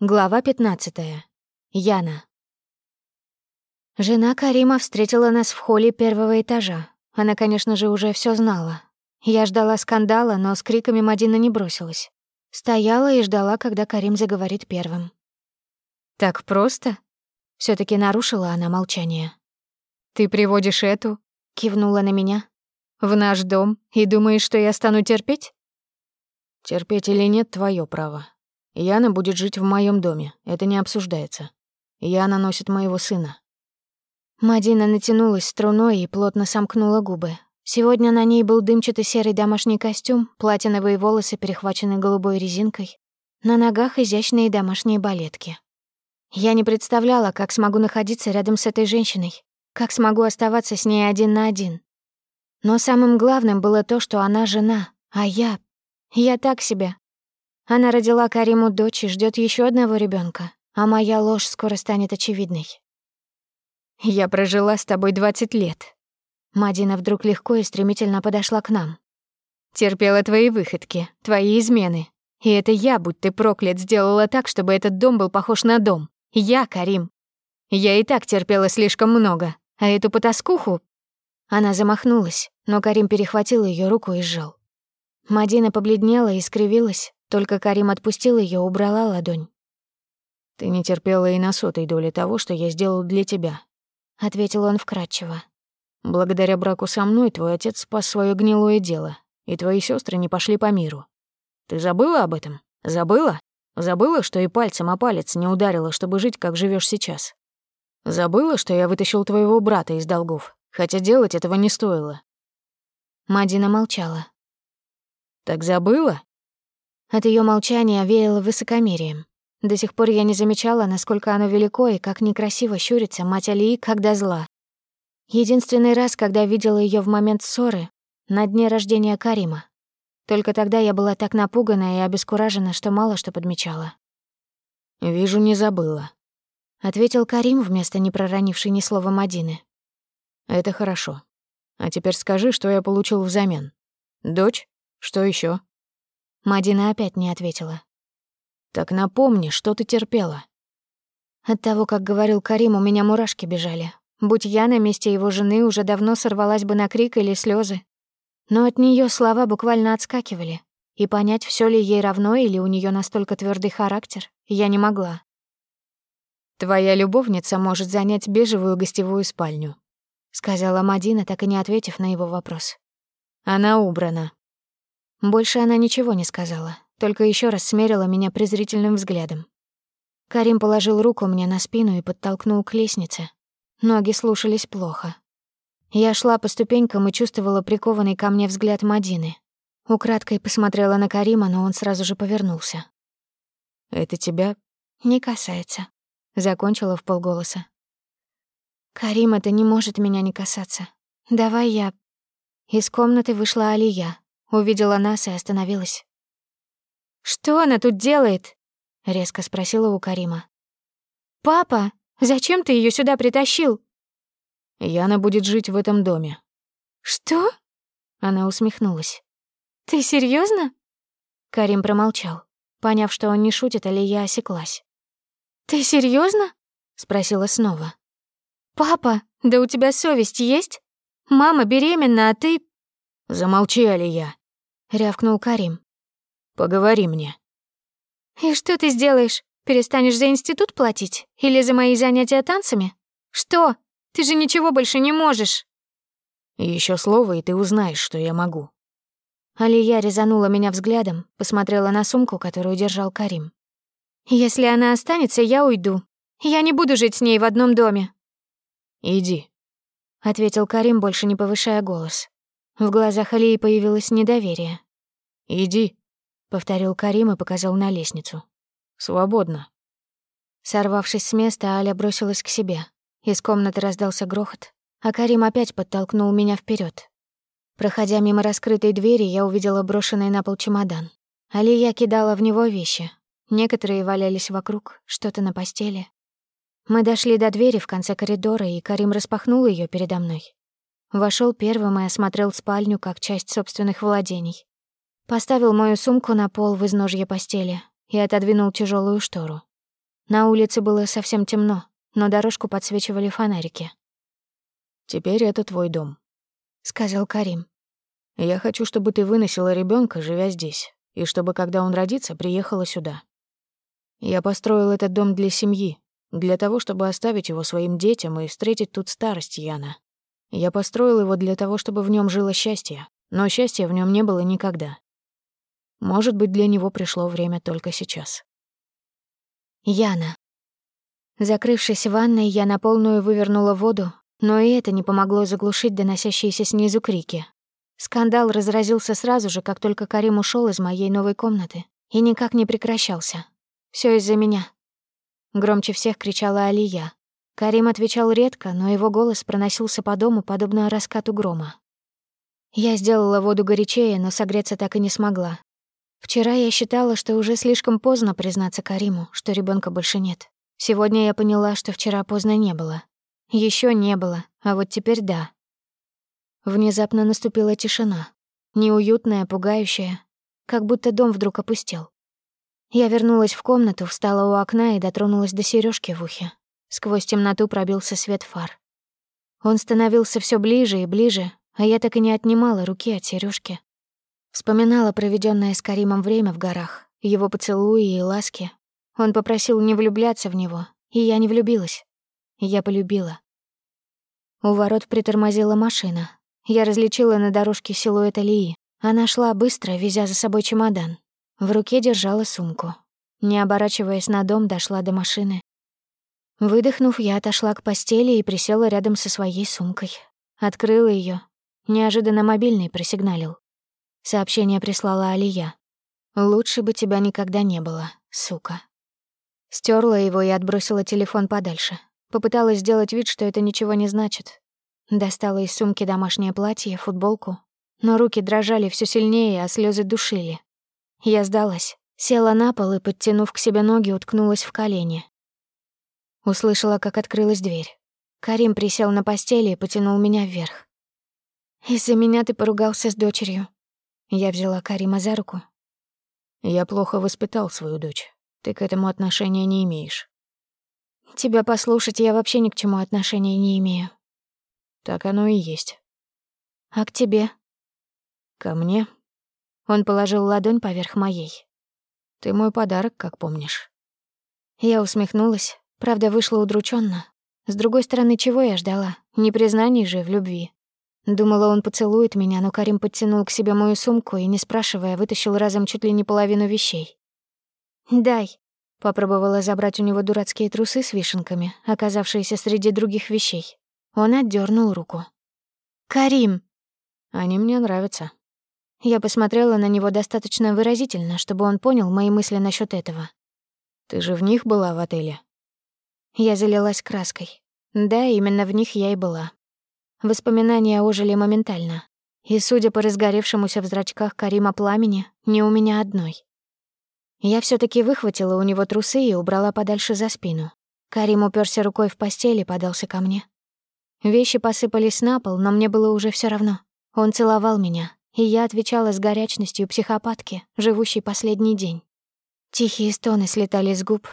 Глава 15. Яна. Жена Карима встретила нас в холле первого этажа. Она, конечно же, уже все знала. Я ждала скандала, но с криками Мадина не бросилась. Стояла и ждала, когда Карим заговорит первым. «Так просто?» все таки нарушила она молчание. «Ты приводишь эту?» — кивнула на меня. «В наш дом и думаешь, что я стану терпеть?» «Терпеть или нет — твое право», Яна будет жить в моем доме, это не обсуждается. Яна носит моего сына». Мадина натянулась струной и плотно сомкнула губы. Сегодня на ней был дымчатый серый домашний костюм, платиновые волосы перехвачены голубой резинкой, на ногах изящные домашние балетки. Я не представляла, как смогу находиться рядом с этой женщиной, как смогу оставаться с ней один на один. Но самым главным было то, что она жена, а я... Я так себе, она родила Кариму дочь и ждет еще одного ребенка, а моя ложь скоро станет очевидной. «Я прожила с тобой 20 лет». Мадина вдруг легко и стремительно подошла к нам. «Терпела твои выходки, твои измены. И это я, будь ты проклят, сделала так, чтобы этот дом был похож на дом. Я, Карим. Я и так терпела слишком много, а эту потаскуху...» Она замахнулась, но Карим перехватил ее руку и сжал. Мадина побледнела и скривилась, только Карим отпустил ее, убрала ладонь. «Ты не терпела и на сотой доли того, что я сделал для тебя», — ответил он вкратчиво. «Благодаря браку со мной твой отец спас свое гнилое дело, и твои сестры не пошли по миру. Ты забыла об этом? Забыла? Забыла, что и пальцем о палец не ударила, чтобы жить, как живешь сейчас? Забыла, что я вытащил твоего брата из долгов, хотя делать этого не стоило?» Мадина молчала. «Так забыла?» От ее молчания веяло высокомерием. До сих пор я не замечала, насколько оно велико и как некрасиво щурится мать Алии, когда зла. Единственный раз, когда видела ее в момент ссоры, на дне рождения Карима. Только тогда я была так напугана и обескуражена, что мало что подмечала. «Вижу, не забыла», — ответил Карим вместо не проронившей ни слова Мадины. «Это хорошо. А теперь скажи, что я получил взамен. Дочь? Что еще? Мадина опять не ответила. «Так напомни, что ты терпела». От того, как говорил Карим, у меня мурашки бежали. Будь я на месте его жены, уже давно сорвалась бы на крик или слезы. Но от нее слова буквально отскакивали, и понять, все ли ей равно или у нее настолько твердый характер, я не могла. «Твоя любовница может занять бежевую гостевую спальню», — сказала Мадина, так и не ответив на его вопрос. «Она убрана». Больше она ничего не сказала, только еще раз смерила меня презрительным взглядом. Карим положил руку мне на спину и подтолкнул к лестнице. Ноги слушались плохо. Я шла по ступенькам и чувствовала прикованный ко мне взгляд Мадины. Украдкой посмотрела на Карима, но он сразу же повернулся. «Это тебя?» «Не касается», — закончила в полголоса. «Карим, это не может меня не касаться. Давай я...» Из комнаты вышла Алия, Увидела нас и остановилась. «Что она тут делает?» — резко спросила у Карима. «Папа, зачем ты ее сюда притащил?» «Яна будет жить в этом доме». «Что?» — она усмехнулась. «Ты серьезно? Карим промолчал. Поняв, что он не шутит, Алия осеклась. «Ты серьезно? спросила снова. «Папа, да у тебя совесть есть? Мама беременна, а ты...» «Замолчи, Алия», — рявкнул Карим. «Поговори мне». «И что ты сделаешь? Перестанешь за институт платить? Или за мои занятия танцами? Что? Ты же ничего больше не можешь!» Еще слово, и ты узнаешь, что я могу». Алия резанула меня взглядом, посмотрела на сумку, которую держал Карим. «Если она останется, я уйду. Я не буду жить с ней в одном доме». «Иди», — ответил Карим, больше не повышая голос. В глазах Алии появилось недоверие. «Иди», — повторил Карим и показал на лестницу. «Свободно». Сорвавшись с места, Аля бросилась к себе. Из комнаты раздался грохот, а Карим опять подтолкнул меня вперед. Проходя мимо раскрытой двери, я увидела брошенный на пол чемодан. Алия кидала в него вещи. Некоторые валялись вокруг, что-то на постели. Мы дошли до двери в конце коридора, и Карим распахнул ее передо мной. Вошел первым и осмотрел спальню как часть собственных владений. Поставил мою сумку на пол в изножье постели и отодвинул тяжелую штору. На улице было совсем темно, но дорожку подсвечивали фонарики. «Теперь это твой дом», — сказал Карим. «Я хочу, чтобы ты выносила ребенка, живя здесь, и чтобы, когда он родится, приехала сюда. Я построил этот дом для семьи, для того, чтобы оставить его своим детям и встретить тут старость Яна. Я построил его для того, чтобы в нем жило счастье, но счастья в нем не было никогда. Может быть, для него пришло время только сейчас. Яна. Закрывшись в ванной, я на полную вывернула воду, но и это не помогло заглушить доносящиеся снизу крики. Скандал разразился сразу же, как только Карим ушел из моей новой комнаты, и никак не прекращался. Все из-за меня. Громче всех кричала Алия. Карим отвечал редко, но его голос проносился по дому, подобно раскату грома. Я сделала воду горячее, но согреться так и не смогла. Вчера я считала, что уже слишком поздно признаться Кариму, что ребенка больше нет. Сегодня я поняла, что вчера поздно не было. Еще не было, а вот теперь да. Внезапно наступила тишина. Неуютная, пугающая. Как будто дом вдруг опустел. Я вернулась в комнату, встала у окна и дотронулась до сережки в ухе. Сквозь темноту пробился свет фар. Он становился все ближе и ближе, а я так и не отнимала руки от сережки. Вспоминала проведенное с Каримом время в горах, его поцелуи и ласки. Он попросил не влюбляться в него, и я не влюбилась. Я полюбила. У ворот притормозила машина. Я различила на дорожке силуэт Алии. Она шла быстро, везя за собой чемодан. В руке держала сумку. Не оборачиваясь на дом, дошла до машины. Выдохнув, я отошла к постели и присела рядом со своей сумкой. Открыла ее. Неожиданно мобильный просигналил. Сообщение прислала Алия. «Лучше бы тебя никогда не было, сука». Стерла его и отбросила телефон подальше. Попыталась сделать вид, что это ничего не значит. Достала из сумки домашнее платье, футболку. Но руки дрожали все сильнее, а слезы душили. Я сдалась. Села на пол и, подтянув к себе ноги, уткнулась в колени. Услышала, как открылась дверь. Карим присел на постели и потянул меня вверх. «Из-за меня ты поругался с дочерью». Я взяла Карима за руку. «Я плохо воспитал свою дочь. Ты к этому отношения не имеешь. Тебя послушать я вообще ни к чему отношения не имею. Так оно и есть. А к тебе? Ко мне? Он положил ладонь поверх моей. Ты мой подарок, как помнишь. Я усмехнулась, правда, вышла удрученно. С другой стороны, чего я ждала? Не признаний же в любви. Думала, он поцелует меня, но Карим подтянул к себе мою сумку и, не спрашивая, вытащил разом чуть ли не половину вещей. «Дай», Попробовала забрать у него дурацкие трусы с вишенками, оказавшиеся среди других вещей. Он отдернул руку. «Карим!» «Они мне нравятся». Я посмотрела на него достаточно выразительно, чтобы он понял мои мысли насчет этого. «Ты же в них была в отеле?» Я залилась краской. Да, именно в них я и была. Воспоминания ожили моментально. И, судя по разгоревшемуся в зрачках Карима пламени, не у меня одной. Я все таки выхватила у него трусы и убрала подальше за спину. Карим уперся рукой в постель и подался ко мне. Вещи посыпались на пол, но мне было уже все равно. Он целовал меня, и я отвечала с горячностью психопатки, живущей последний день. Тихие стоны слетали с губ.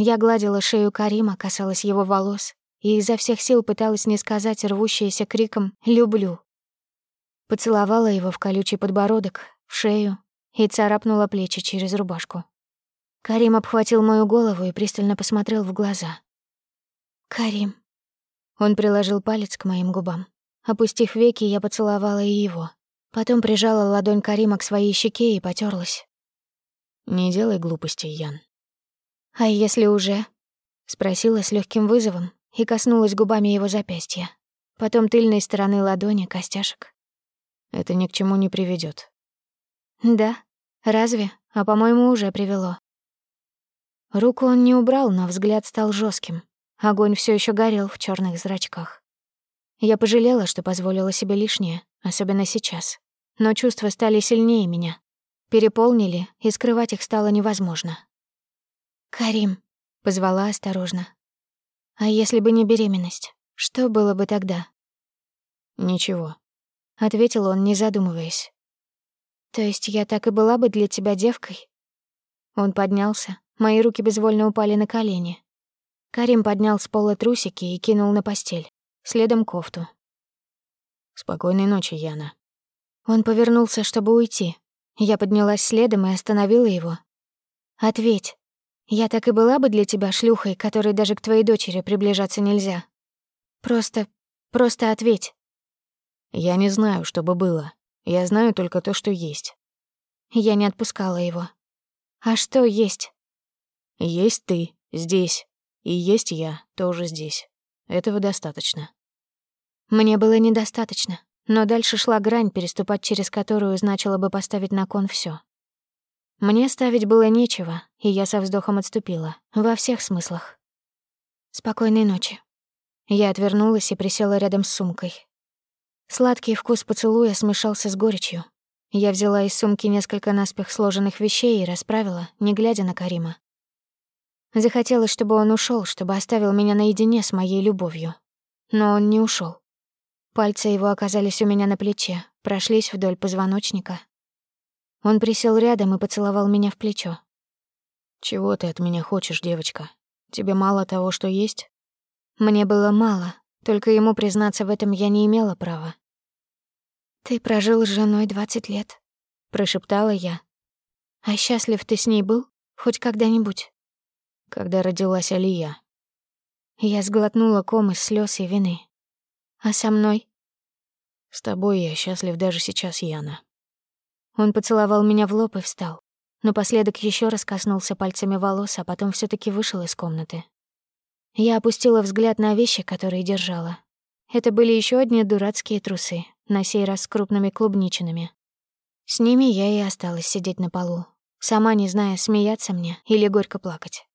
Я гладила шею Карима, касалась его волос и изо всех сил пыталась не сказать рвущееся криком «люблю». Поцеловала его в колючий подбородок, в шею, и царапнула плечи через рубашку. Карим обхватил мою голову и пристально посмотрел в глаза. «Карим». Он приложил палец к моим губам. Опустив веки, я поцеловала и его. Потом прижала ладонь Карима к своей щеке и потерлась. «Не делай глупостей, Ян». «А если уже?» — спросила с легким вызовом и коснулась губами его запястья. Потом тыльной стороны ладони, костяшек. «Это ни к чему не приведет. «Да», Разве? А, по-моему, уже привело. Руку он не убрал, но взгляд стал жестким. Огонь все еще горел в черных зрачках. Я пожалела, что позволила себе лишнее, особенно сейчас. Но чувства стали сильнее меня. Переполнили, и скрывать их стало невозможно. «Карим», — позвала осторожно. «А если бы не беременность, что было бы тогда?» «Ничего», — ответил он, не задумываясь. То есть я так и была бы для тебя девкой? Он поднялся, Мои руки безвольно упали на колени. Карим поднял с пола трусики и кинул на постель. Следом кофту. «Спокойной ночи, Яна». Он повернулся, чтобы уйти. Я поднялась следом и остановила его. «Ответь. Я так и была бы для тебя шлюхой, которой даже к твоей дочери приближаться нельзя. Просто... просто ответь». «Я не знаю, что бы было. Я знаю только то, что есть». Я не отпускала его. «А что есть?» «Есть ты, здесь. И есть я, тоже здесь. Этого достаточно». Мне было недостаточно, но дальше шла грань, переступать через которую значило бы поставить на кон все. Мне ставить было нечего, и я со вздохом отступила, во всех смыслах. «Спокойной ночи». Я отвернулась и присела рядом с сумкой. Сладкий вкус поцелуя смешался с горечью. Я взяла из сумки несколько наспех сложенных вещей и расправила, не глядя на Карима. Захотелось, чтобы он ушел, чтобы оставил меня наедине с моей любовью. Но он не ушел. Пальцы его оказались у меня на плече, прошлись вдоль позвоночника. Он присел рядом и поцеловал меня в плечо. «Чего ты от меня хочешь, девочка? Тебе мало того, что есть?» Мне было мало, только ему признаться в этом я не имела права. «Ты прожил с женой двадцать лет», — прошептала я. «А счастлив ты с ней был? Хоть когда-нибудь?» «Когда родилась Алия». Я сглотнула ком из слез и вины. «А со мной?» С тобой я счастлив даже сейчас, Яна. Он поцеловал меня в лоб и встал. Напоследок еще раз коснулся пальцами волос, а потом все таки вышел из комнаты. Я опустила взгляд на вещи, которые держала. Это были еще одни дурацкие трусы, на сей раз с крупными клубничинами. С ними я и осталась сидеть на полу, сама не зная, смеяться мне или горько плакать.